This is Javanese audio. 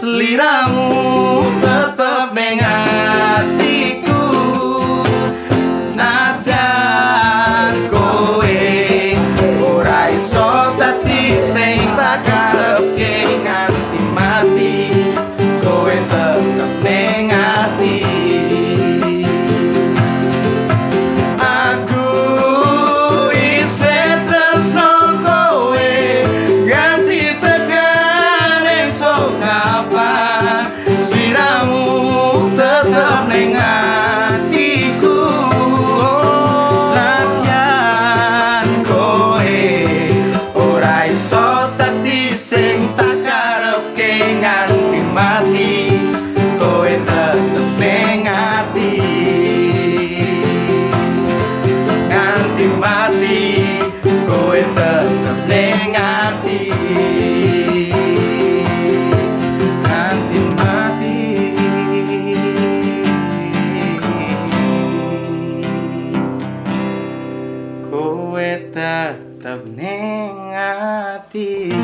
selera kowe tetap ning ati.